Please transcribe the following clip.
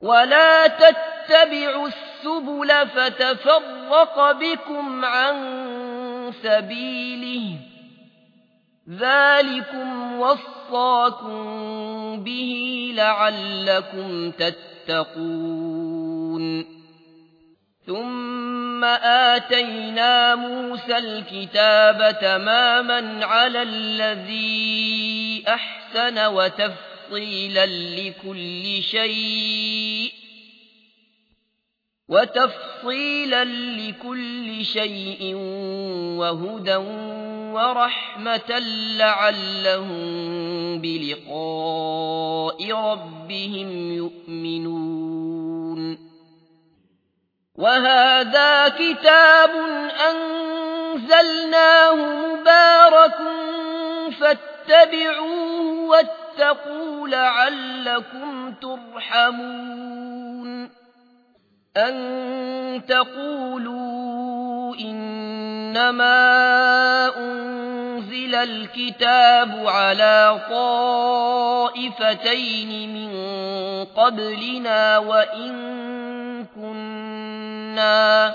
ولا تتبعوا السبل فتفرق بكم عن سبيله ذلكم وصاكم به لعلكم تتقون ثم آتينا موسى الكتاب تماما على الذي أحسن وتفق تفصيلا لكل شيء وتفصيلا لكل شيء وهدى ورحمة لعلهم بلقاء ربهم يؤمنون. وهذا كتاب أنزلناه مبارك فاتبعوه واتقوا لعلكم ترحمون. أن تقولوا إنما أنزل الكتاب على طائفتين من قبلنا وإن كنا